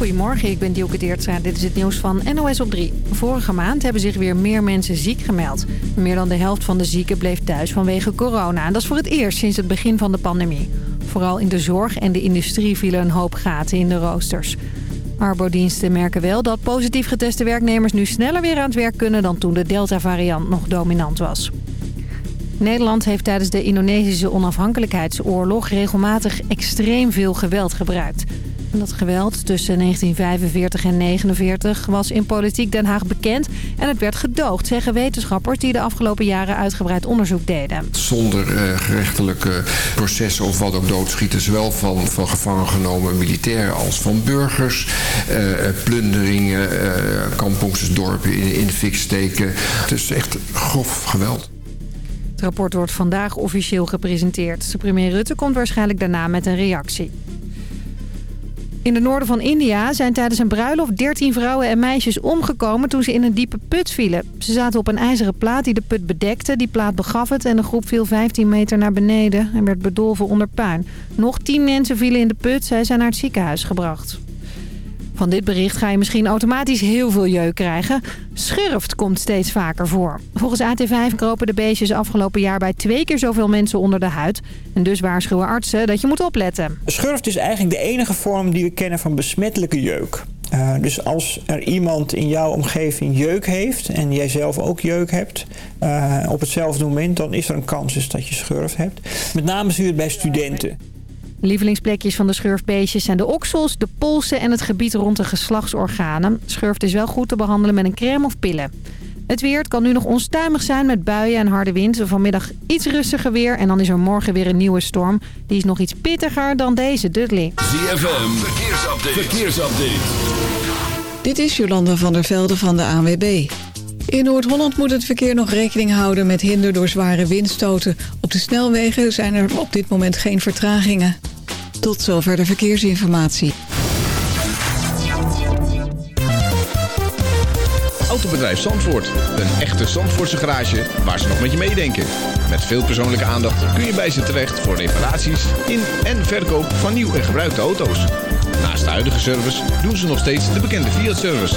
Goedemorgen, ik ben Dielke Deertstra. Dit is het nieuws van NOS op 3. Vorige maand hebben zich weer meer mensen ziek gemeld. Meer dan de helft van de zieken bleef thuis vanwege corona. En dat is voor het eerst sinds het begin van de pandemie. Vooral in de zorg en de industrie vielen een hoop gaten in de roosters. Arbodiensten merken wel dat positief geteste werknemers nu sneller weer aan het werk kunnen... dan toen de Delta-variant nog dominant was. Nederland heeft tijdens de Indonesische onafhankelijkheidsoorlog regelmatig extreem veel geweld gebruikt. Dat geweld tussen 1945 en 1949 was in politiek Den Haag bekend en het werd gedoogd, zeggen wetenschappers die de afgelopen jaren uitgebreid onderzoek deden. Zonder uh, gerechtelijke processen of wat ook doodschieten, zowel van, van gevangen genomen militairen als van burgers, uh, plunderingen, uh, kampongersdorpen in, in de fik steken. Het is echt grof geweld. Het rapport wordt vandaag officieel gepresenteerd. Premier Rutte komt waarschijnlijk daarna met een reactie. In het noorden van India zijn tijdens een bruiloft 13 vrouwen en meisjes omgekomen toen ze in een diepe put vielen. Ze zaten op een ijzeren plaat die de put bedekte. Die plaat begaf het en de groep viel 15 meter naar beneden en werd bedolven onder puin. Nog 10 mensen vielen in de put. Zij zijn naar het ziekenhuis gebracht. Van dit bericht ga je misschien automatisch heel veel jeuk krijgen. Schurft komt steeds vaker voor. Volgens AT5 kropen de beestjes afgelopen jaar bij twee keer zoveel mensen onder de huid. En dus waarschuwen artsen dat je moet opletten. Schurft is eigenlijk de enige vorm die we kennen van besmettelijke jeuk. Uh, dus als er iemand in jouw omgeving jeuk heeft en jij zelf ook jeuk hebt uh, op hetzelfde moment, dan is er een kans dus dat je schurft hebt. Met name zie je het bij studenten. Lievelingsplekjes van de schurfbeestjes zijn de oksels, de polsen en het gebied rond de geslachtsorganen. Schurft is wel goed te behandelen met een crème of pillen. Het weer kan nu nog onstuimig zijn met buien en harde wind. Vanmiddag iets rustiger weer en dan is er morgen weer een nieuwe storm. Die is nog iets pittiger dan deze, Dudley. ZFM, verkeersupdate. verkeersupdate. Dit is Jolanda van der Velde van de ANWB. In Noord-Holland moet het verkeer nog rekening houden met hinder door zware windstoten. Op de snelwegen zijn er op dit moment geen vertragingen. Tot zover de verkeersinformatie. Autobedrijf Zandvoort. Een echte Zandvoortse garage waar ze nog met je meedenken. Met veel persoonlijke aandacht kun je bij ze terecht voor reparaties in en verkoop van nieuw en gebruikte auto's. Naast de huidige service doen ze nog steeds de bekende Fiat-service.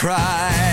am,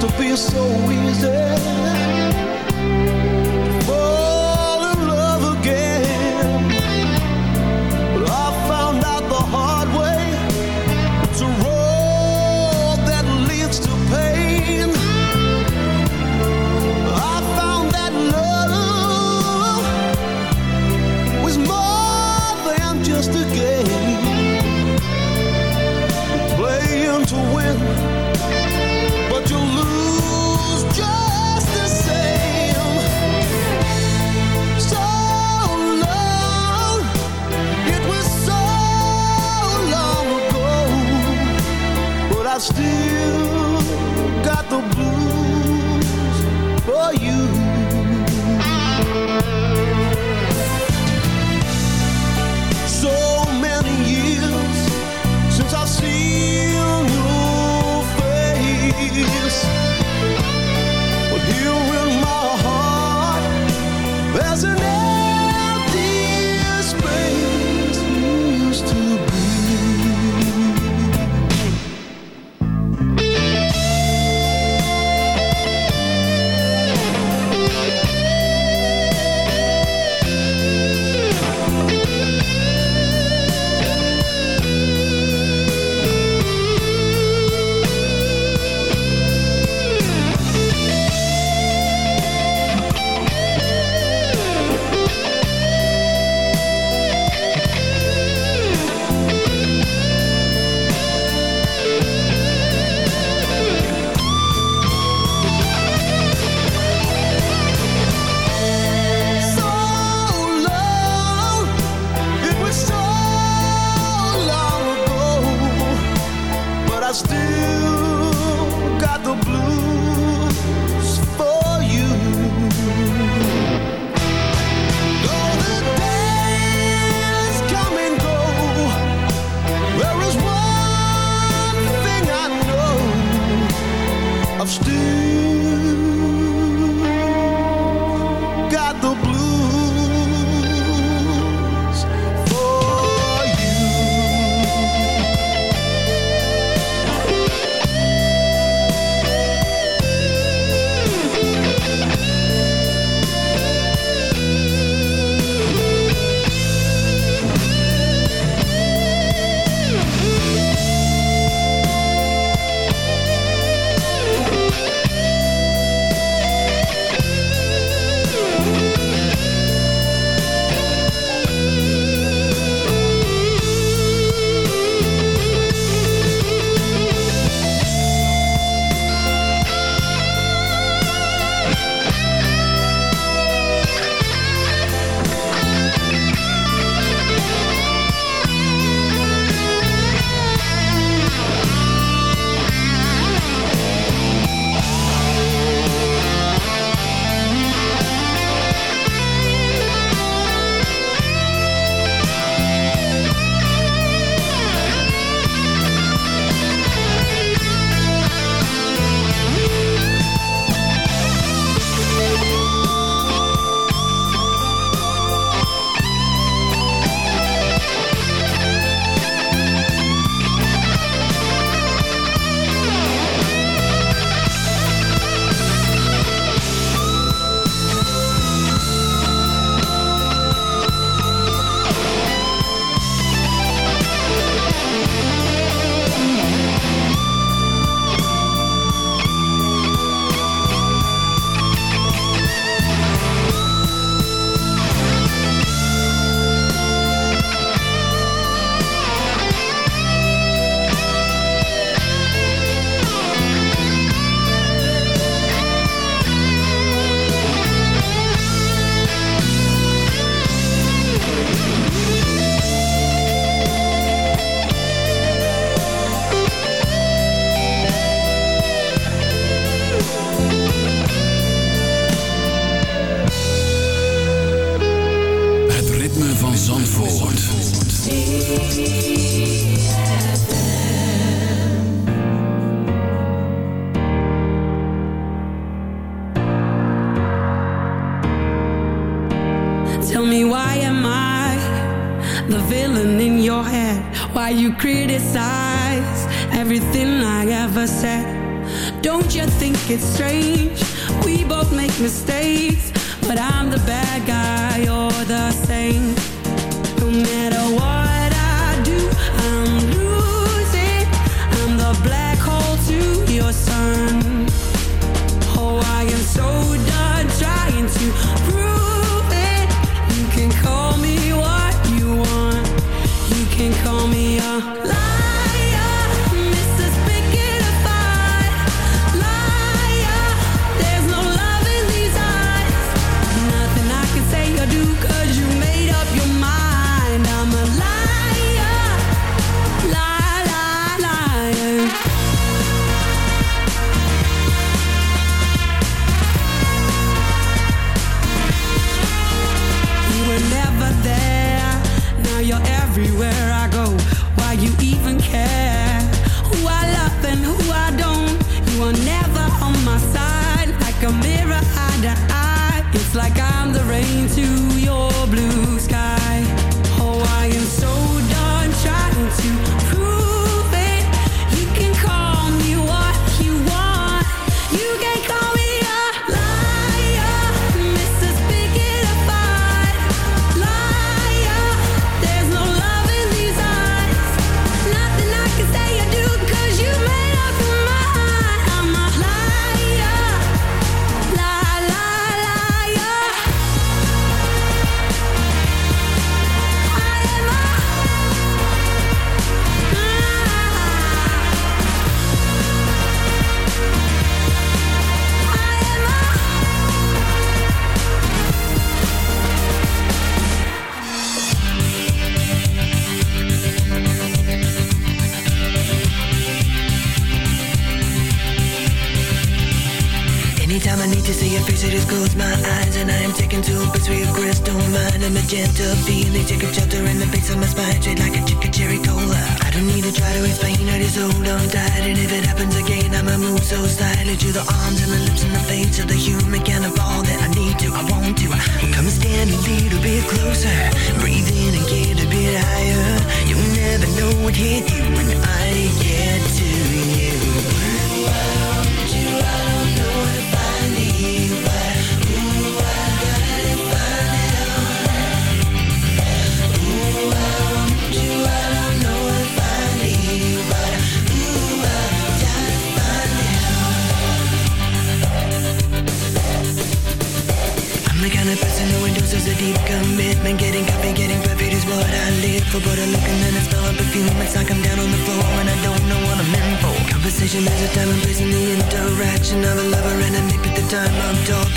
to be so easy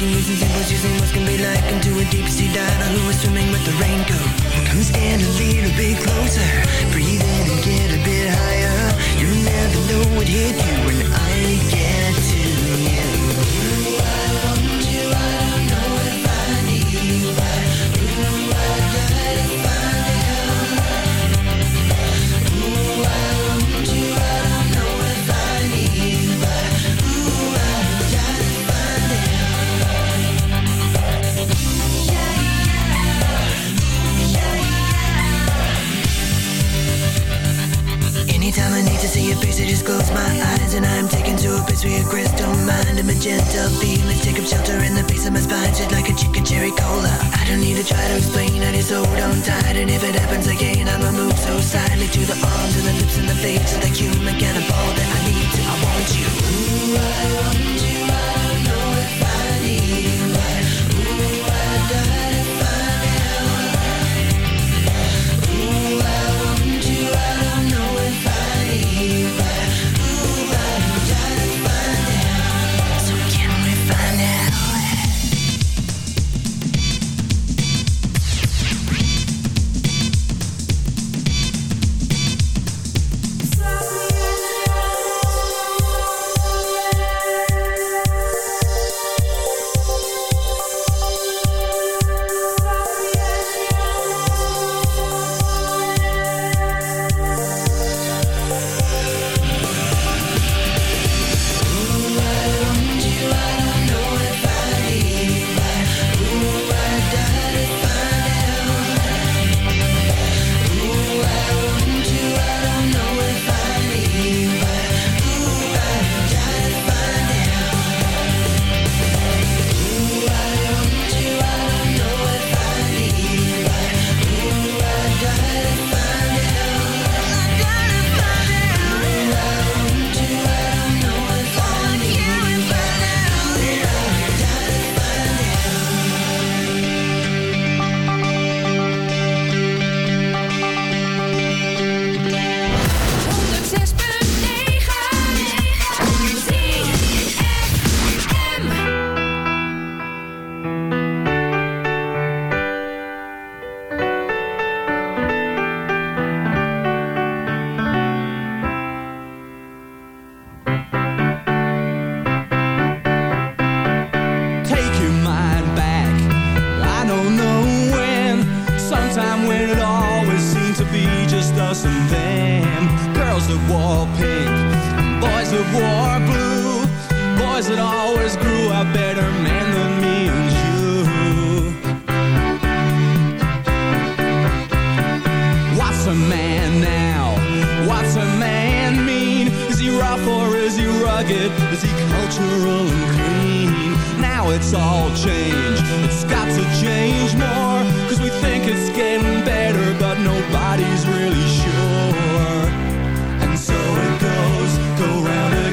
I'm rugged? Is he cultural and clean? Now it's all changed. It's got to change more. Cause we think it's getting better, but nobody's really sure. And so it goes, go round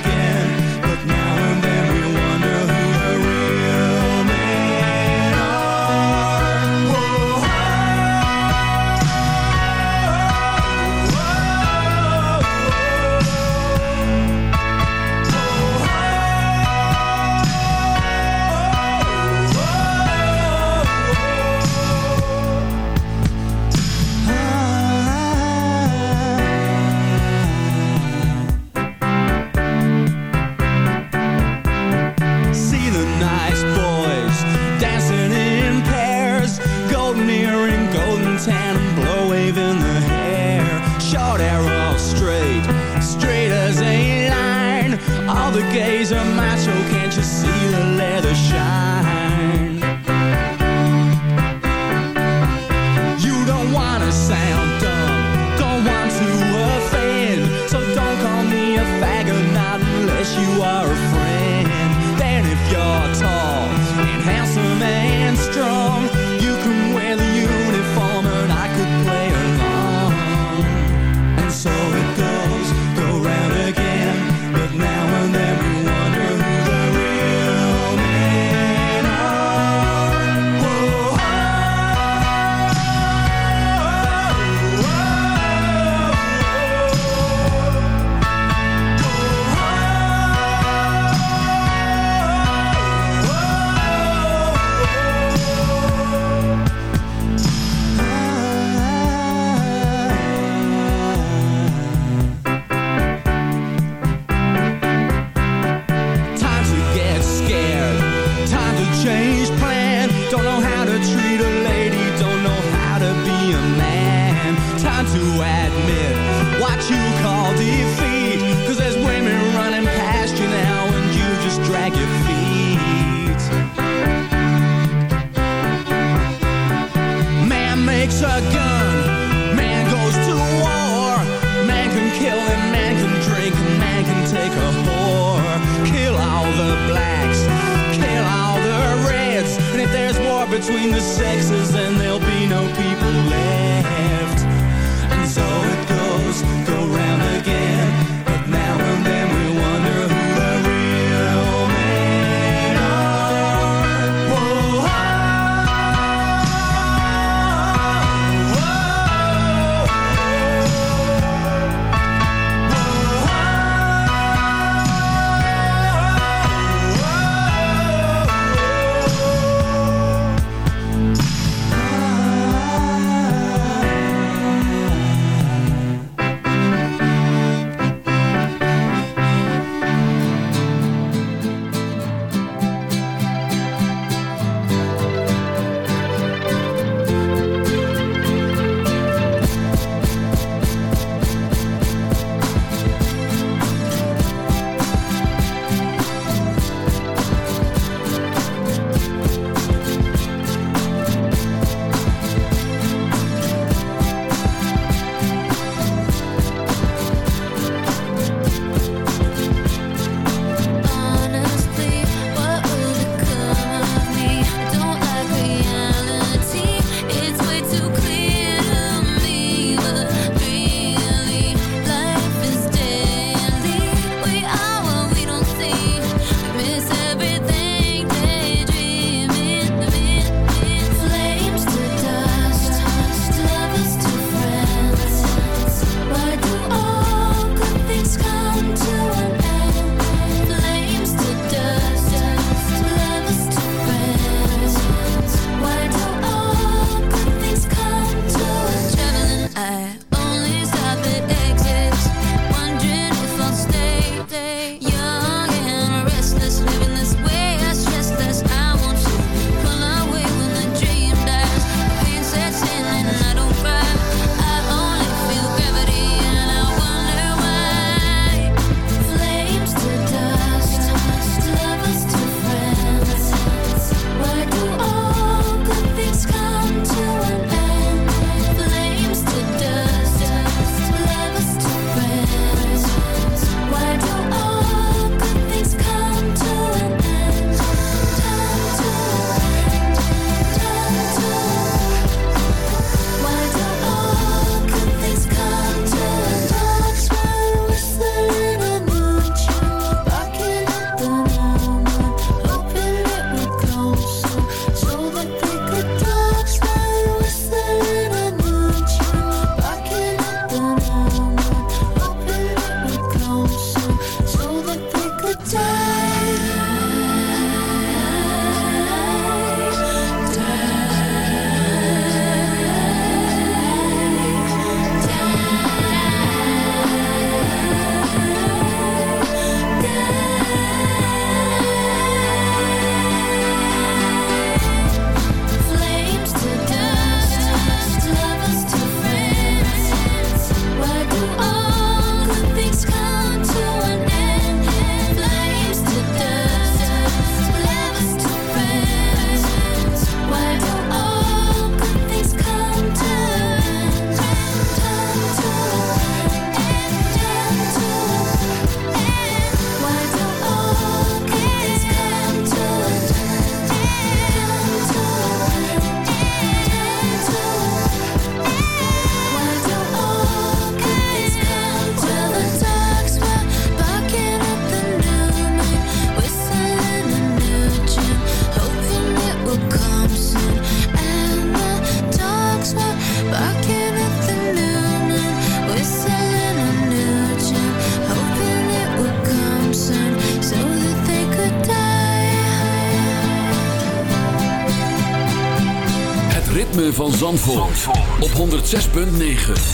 106.9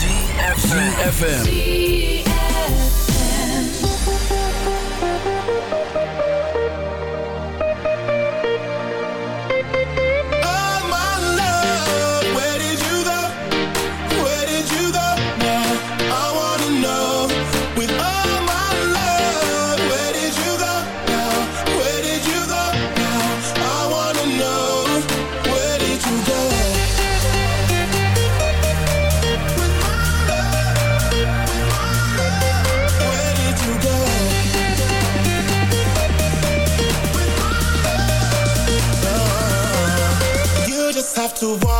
to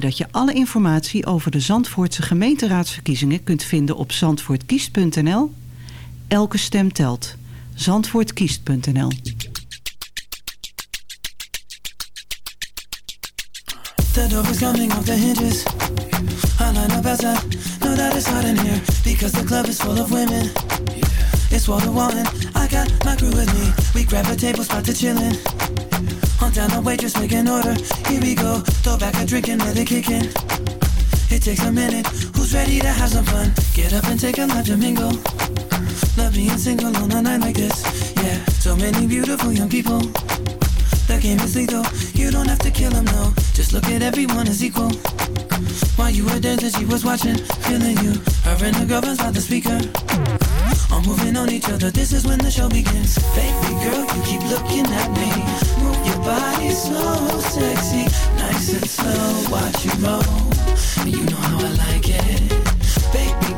dat je alle informatie over de Zandvoortse gemeenteraadsverkiezingen kunt vinden op zandvoortkiest.nl. Elke stem telt. Zandvoortkiest.nl is hinges I that in here. Because the club is full of women. It's wall to wall I got my crew with me. We grab a table spot to chillin'. On down the waitress, make an order. Here we go. Throw back a drink and let it kick in. It takes a minute. Who's ready to have some fun? Get up and take a lap to mingle. Love being single on a night like this. Yeah, so many beautiful young people. The game is lethal. You don't have to kill them, no. Just look at everyone as equal. While you were dancing, she was watching, feeling you. Her and her girlfriend's by the speaker. I'm moving on each other, this is when the show begins. Baby girl, you keep looking at me. Move your body so sexy. Nice and slow, watch you roll. You know how I like it.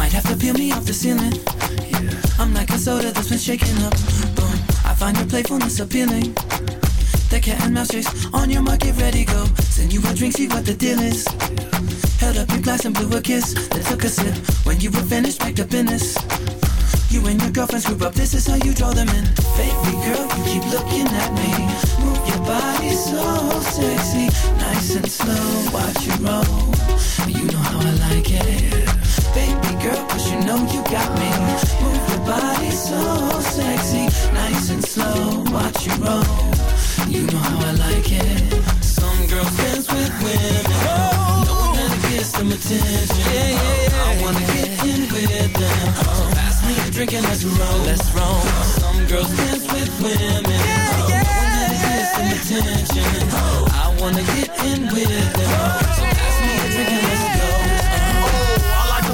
Might have to peel me off the ceiling. I'm like a soda that's been shaken up. Boom, I find your playfulness appealing. The cat and mouse chase on your mark, get ready, go. Send you a drink, see what the deal is. Held up your glass and blew a kiss, then took a sip. When you were finished, up in this. You and your girlfriends group up, this is how you draw them in. Baby girl, you keep looking at me. Move your body so sexy. Nice and slow, watch you roll. You know how I like it. Baby girl, cause you know you got me. Move your body so sexy. Nice and slow, watch you roll. You know how I like it. Some girls dance with women. Knowing that it gets some attention. I wanna get in with them. So pass me a drink and let's roll. Let's roll. Some girls dance with women. Knowing that it gets some attention. I wanna get in with them. So pass me a drink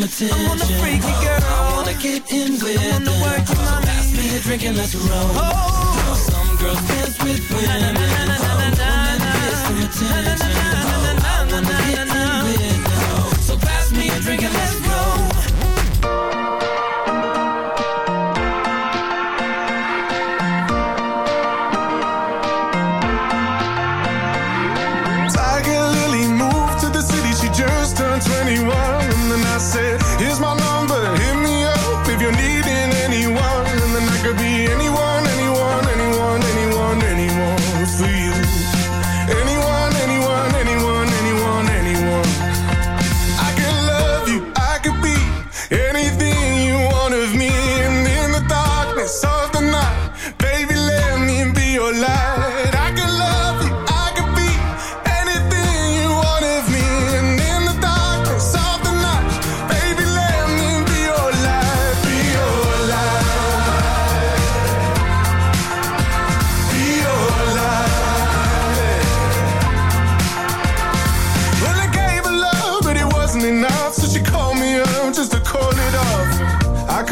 That it gets some attention. I wanna get in with them. So pass me a drink and let's roll. Some girls dance with women. Knowing that it gets some attention. I wanna get in with them. So pass me a drink and let's go.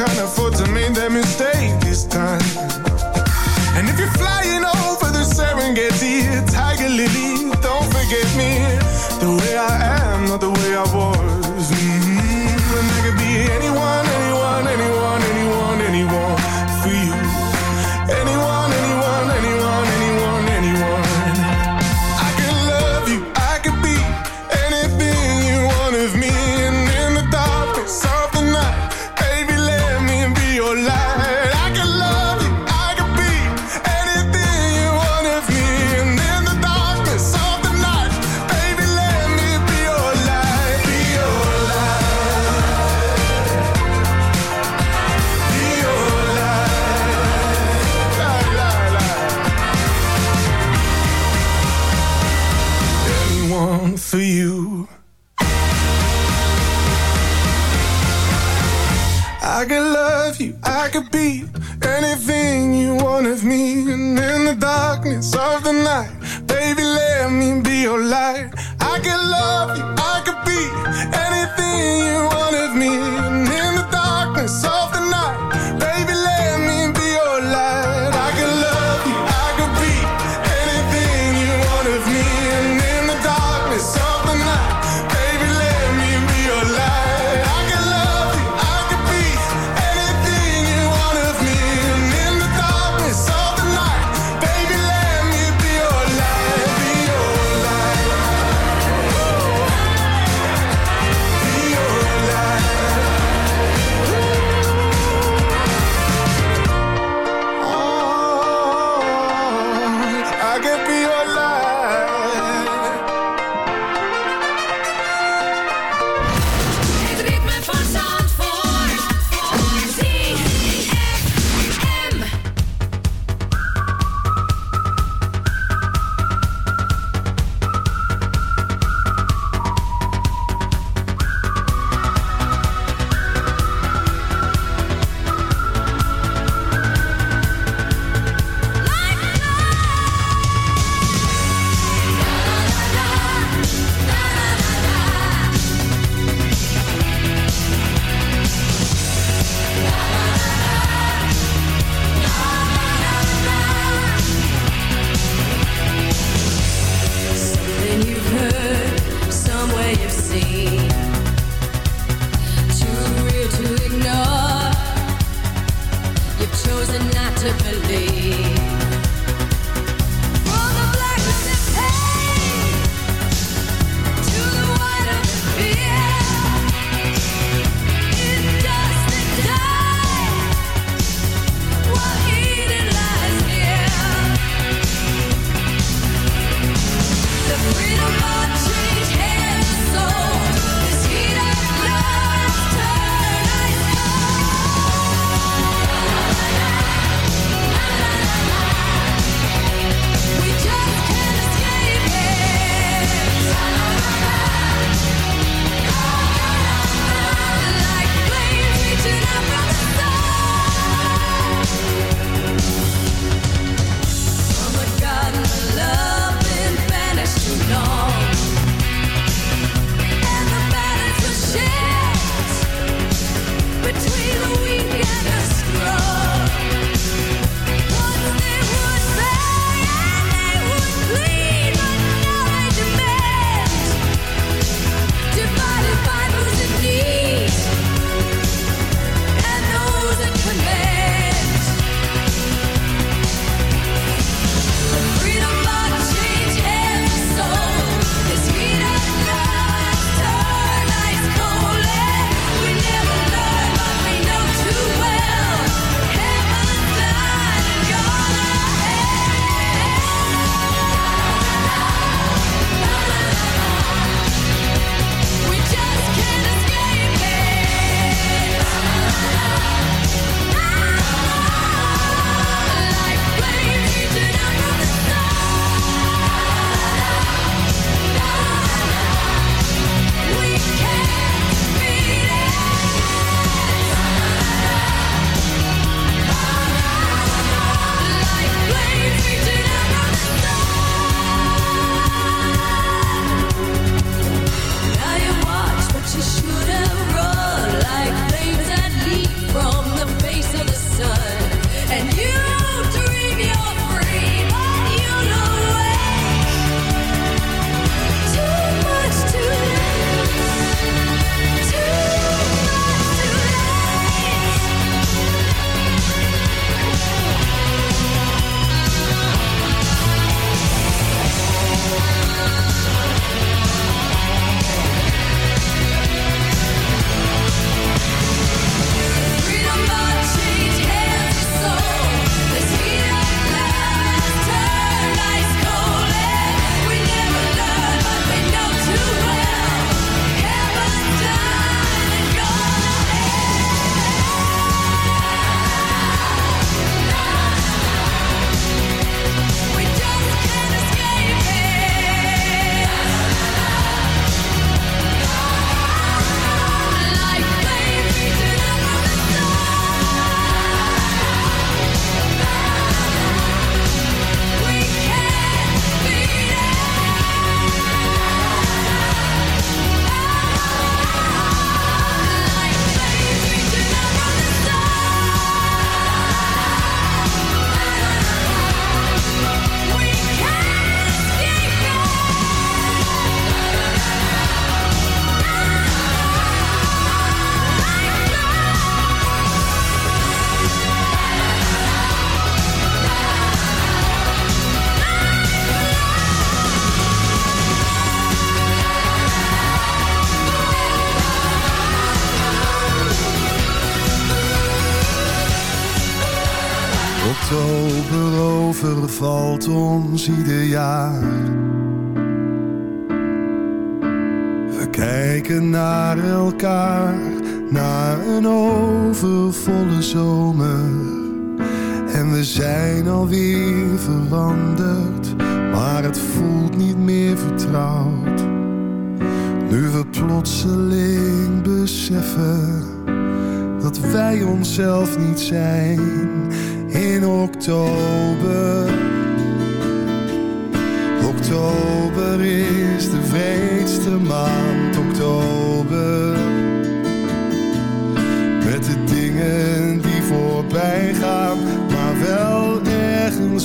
can't afford to make that mistake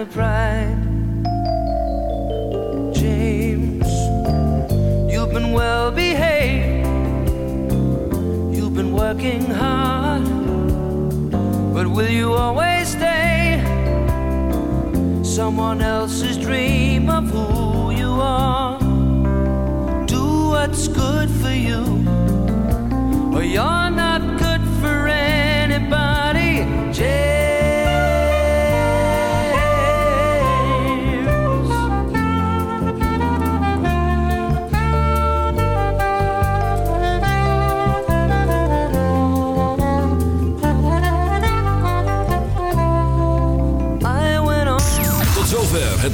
Family pride. James, you've been well behaved, you've been working hard, but will you always stay? Someone else's dream of who you are. Do what's good for you,